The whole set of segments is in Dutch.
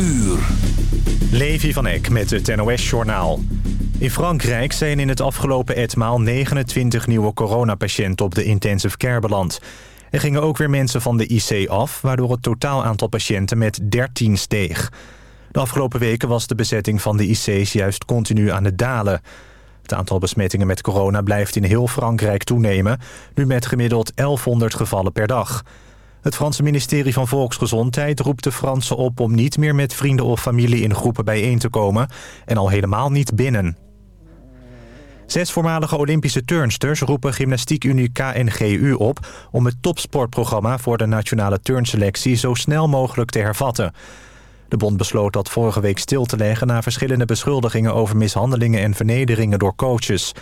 uur. Levi van Eck met het NOS-journaal. In Frankrijk zijn in het afgelopen etmaal 29 nieuwe coronapatiënten op de intensive care beland. Er gingen ook weer mensen van de IC af, waardoor het totaal aantal patiënten met 13 steeg. De afgelopen weken was de bezetting van de IC's juist continu aan het dalen. Het aantal besmettingen met corona blijft in heel Frankrijk toenemen... nu met gemiddeld 1100 gevallen per dag. Het Franse ministerie van Volksgezondheid roept de Fransen op... om niet meer met vrienden of familie in groepen bijeen te komen... en al helemaal niet binnen. Zes voormalige Olympische turnsters roepen Gymnastiekunie KNGU op... om het topsportprogramma voor de nationale turnselectie... zo snel mogelijk te hervatten... De bond besloot dat vorige week stil te leggen... na verschillende beschuldigingen over mishandelingen en vernederingen door coaches.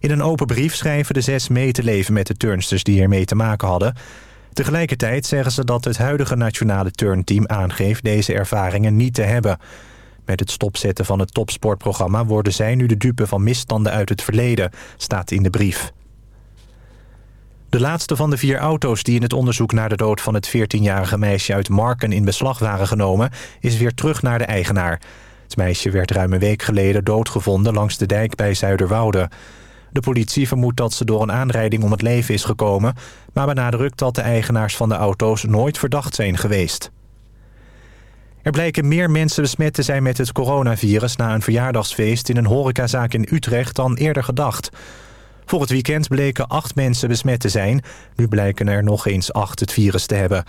In een open brief schrijven de zes mee te leven met de turnsters die ermee te maken hadden. Tegelijkertijd zeggen ze dat het huidige nationale turnteam aangeeft... deze ervaringen niet te hebben. Met het stopzetten van het topsportprogramma... worden zij nu de dupe van misstanden uit het verleden, staat in de brief. De laatste van de vier auto's die in het onderzoek naar de dood van het 14-jarige meisje uit Marken in beslag waren genomen, is weer terug naar de eigenaar. Het meisje werd ruim een week geleden doodgevonden langs de dijk bij Zuiderwoude. De politie vermoedt dat ze door een aanrijding om het leven is gekomen... maar benadrukt dat de eigenaars van de auto's nooit verdacht zijn geweest. Er blijken meer mensen besmet te zijn met het coronavirus... na een verjaardagsfeest in een horecazaak in Utrecht dan eerder gedacht... Voor het weekend bleken acht mensen besmet te zijn. Nu blijken er nog eens acht het virus te hebben.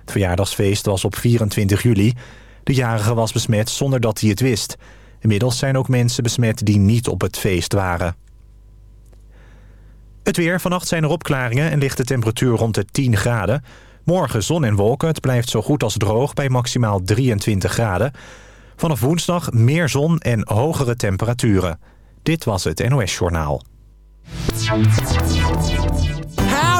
Het verjaardagsfeest was op 24 juli. De jarige was besmet zonder dat hij het wist. Inmiddels zijn ook mensen besmet die niet op het feest waren. Het weer. Vannacht zijn er opklaringen en ligt de temperatuur rond de 10 graden. Morgen zon en wolken. Het blijft zo goed als droog bij maximaal 23 graden. Vanaf woensdag meer zon en hogere temperaturen. Dit was het NOS Journaal.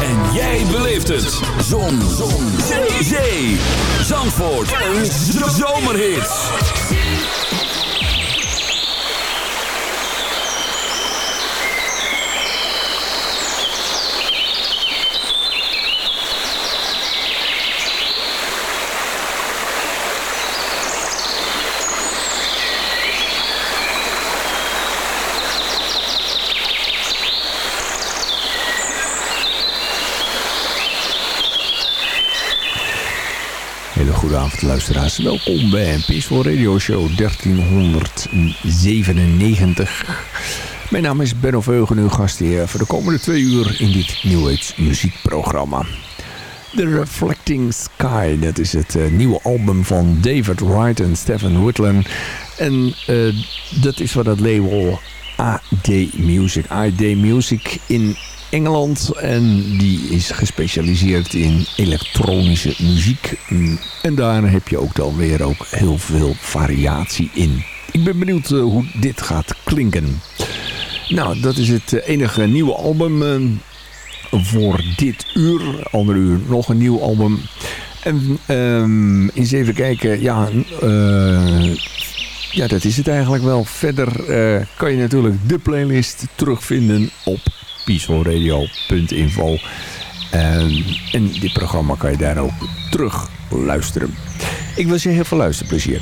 En jij beleeft het. Zon. Zon. Zee. Zee. Zandvoort. Een zomerhit. Hele goede avond luisteraars. Welkom bij Peaceful Radio Show 1397. Mijn naam is Benno Veugen, uw gastheer voor de komende twee uur in dit New Age muziekprogramma. The Reflecting Sky, dat is het eh, nieuwe album van David Wright en Stephen Whitland. En eh, dat is wat het label AD Music. AD Music in Engeland en die is gespecialiseerd in elektronische muziek. En daar heb je ook dan weer ook heel veel variatie in. Ik ben benieuwd eh, hoe dit gaat klinken. Nou, dat is het eh, enige nieuwe album eh, voor dit uur. Ander uur nog een nieuw album. En ehm, eens even kijken. Ja, ja, dat is het eigenlijk wel. Verder kan je natuurlijk de playlist terugvinden op peacefulradio.info. En, en dit programma kan je daar ook terug luisteren. Ik wens je heel veel luisterplezier.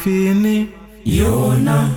afini yona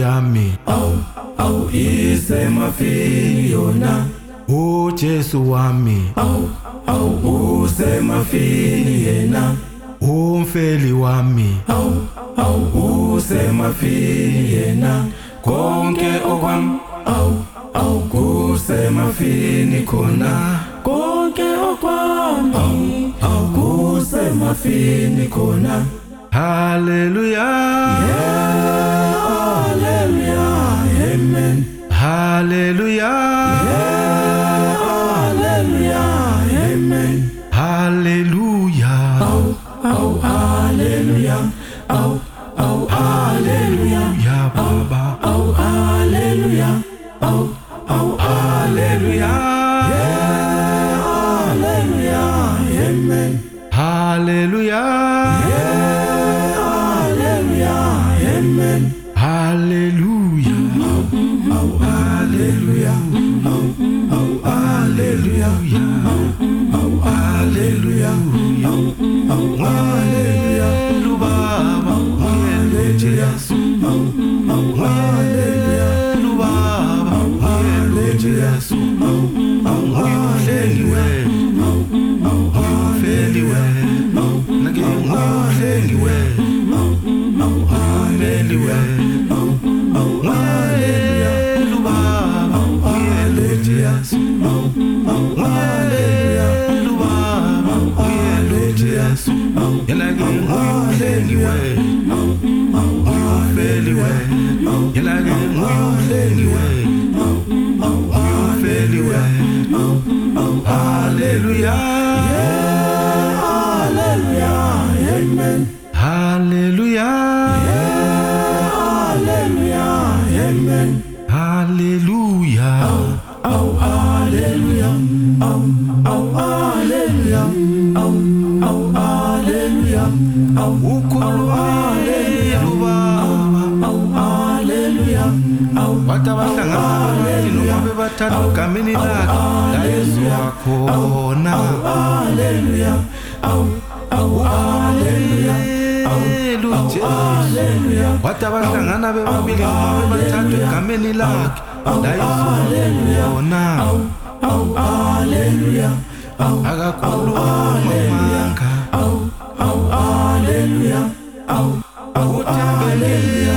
yami awu awu isemafini yona. uJesu wami awu awu usemafini yena. Umfeli wami awu awu usemafini yena. Konke okwam. Awu awu kusemafini khona konke okwami. Awu kusemafini khona haleluya yeah. haleluya Amen. Hallelujah. Yeah, hallelujah. Amen. Hallelujah. Oh, oh, hallelujah. Oh, oh, hallelujah. Yeah, Baba. Oh, oh, hallelujah. Oh, oh, hallelujah. Yeah, hallelujah. Amen. Hallelujah. hallelujah, hallelujah, hallelujah, hallelujah, hallelujah, hallelujah, hallelujah, hallelujah, hallelujah, hallelujah, yeah, hallelujah, amen, hallelujah. Amen. Haleluya awu haleluya awu awu haleluya awu awu haleluya awu ukhulu haleluya awu haleluya awu bathi abahlangana noma bebathatha ugameni lakhe la yesu wakhona haleluya awu awu haleluya haleluya wathi abahlangana bebabili noma bebathatha ugameni lakhe. La yesu wakhona awu haleluya akakhuluma amanga awu awu haleluya awu awu haleluya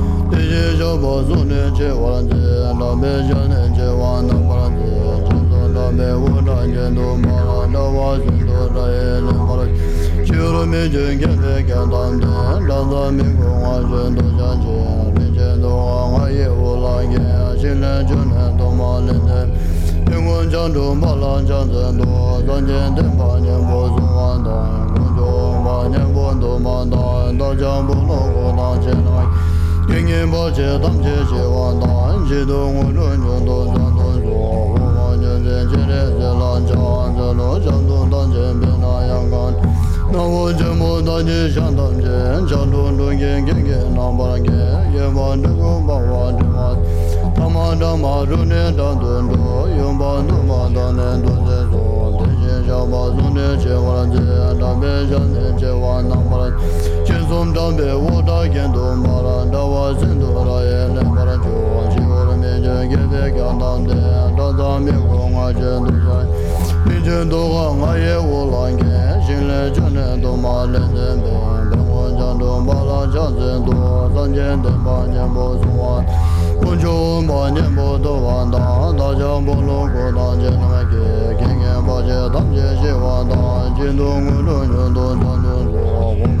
chi sho po su ni chi waran chi lo me shi ni chi wan na paran chi chan su lo me wu na yin du ma la lo wa shi du ra yi li paran chi ru mi chi ki mi ki tam chi lan za mi ku wa shi du shan chi mi chi du wa wa yi wu la ki shi li chi ni du ma li ni ping wen chan du ma lan chan zin du zan jin ten pa nyen po su wan da kung ju ma nyen po du ma da da chan bu lo ku na chi na yingi pa che tam che che wa tan chi tu ngu chun chun tu chan tu su hu ma nyun che chi re che lan cha an che lo chan tu tan che pe na yang kan na wo che mo ta chi shan tam che chan tu tu ge ge ge na pa ra ge ye pa tu ku pa wa chi ma ta ma ta ma ru ne ta tu tu yung pa tu ma ta ne tu che su te che sha pa su ne che wa ra che ta pe sha ne che wa na pa ra zom dam be wo da gen do ma ra da wa zen do ra ye ne ma ra ju wa ji wo ra me je ge be ga da de da da me wo nga je do sa mi je do ga nga ye wo la ge jin le ju ne do ma le de be be wo ja do ma la ja zen do zan je de ma ne mo zu wa kun jo ma ne mo do wa da da ja bo lo go da je na me ge ge ge ba je da je je wa da jin do ngu do nyu do da do wo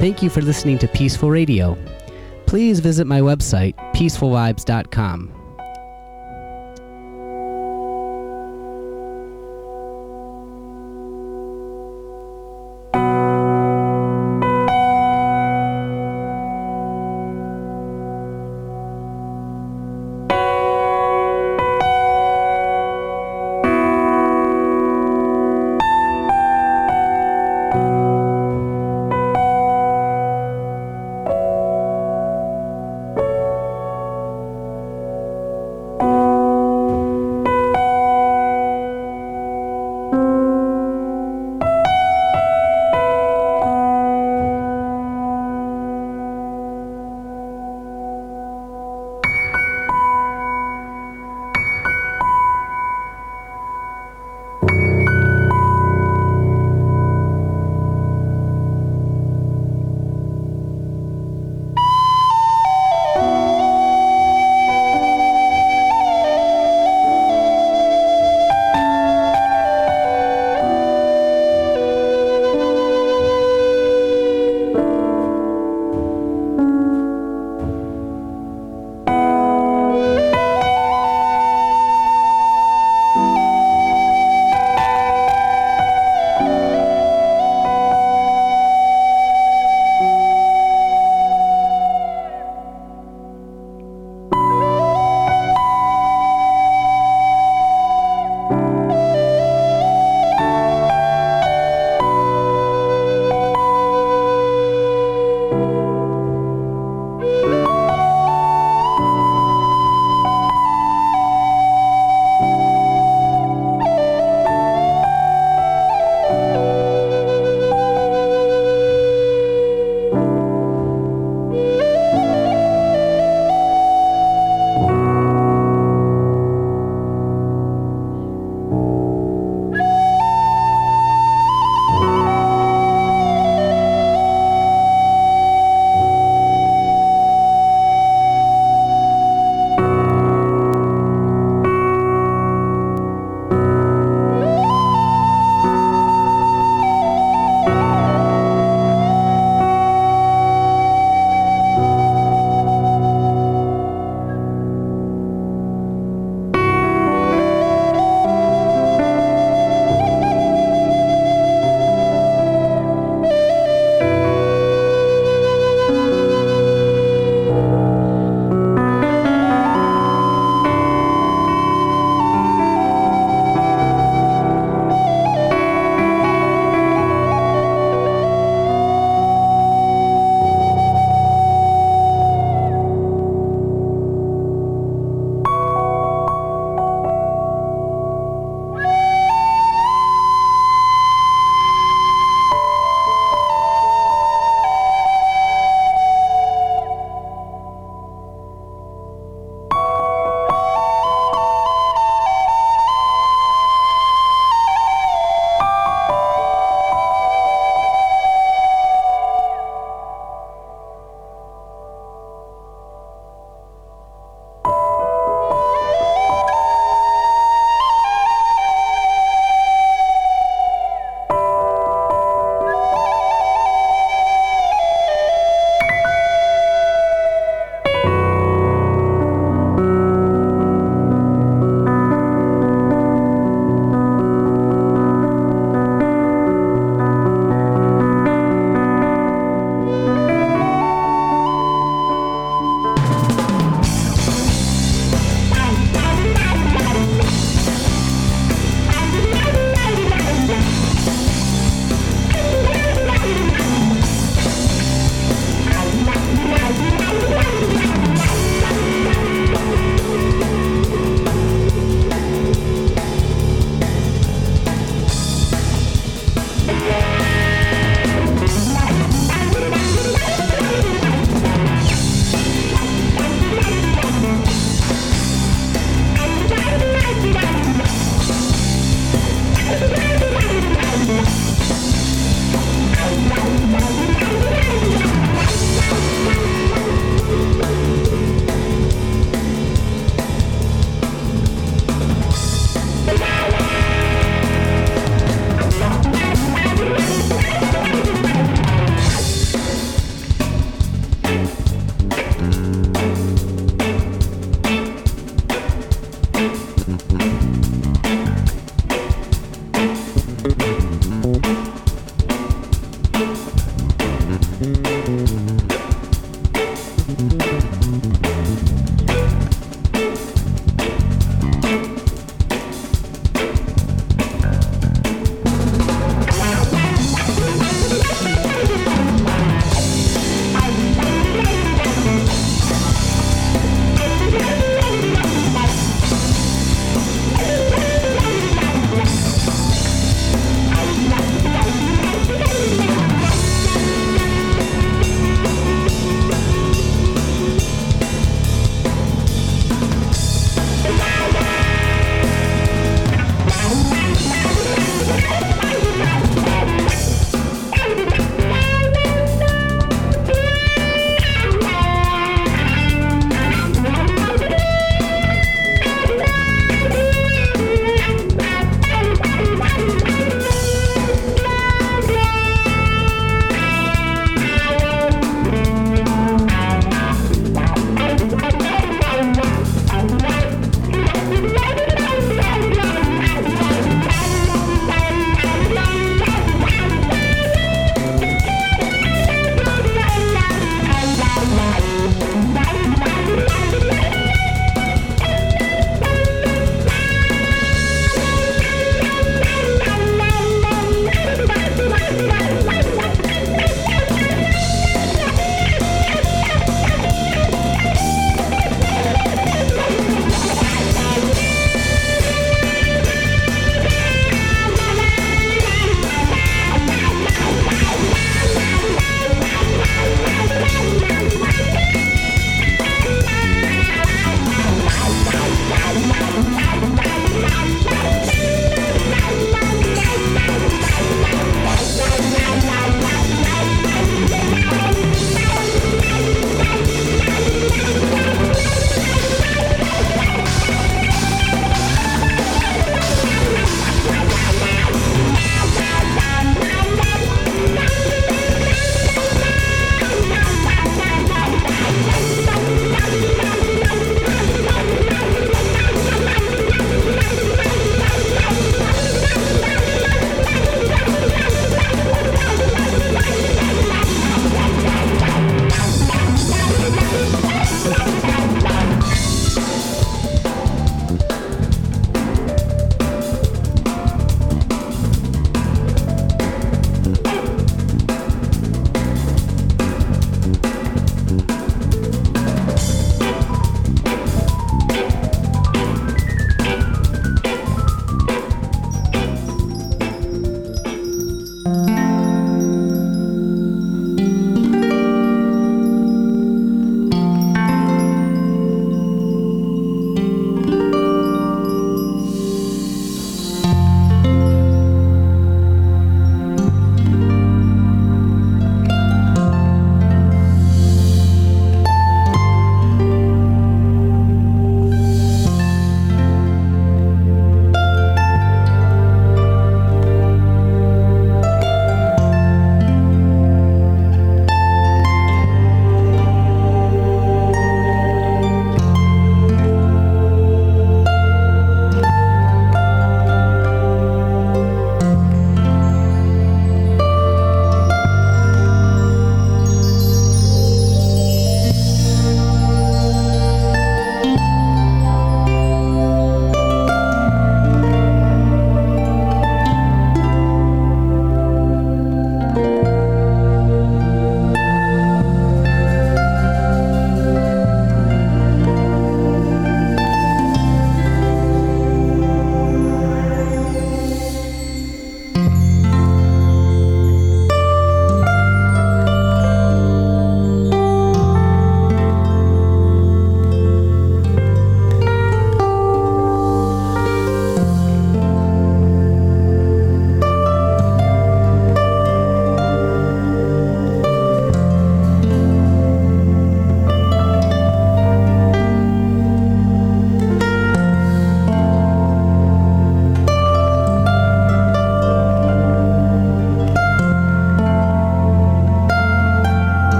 Thank you for listening to Peaceful Radio. Please visit my website, peacefulvibes.com.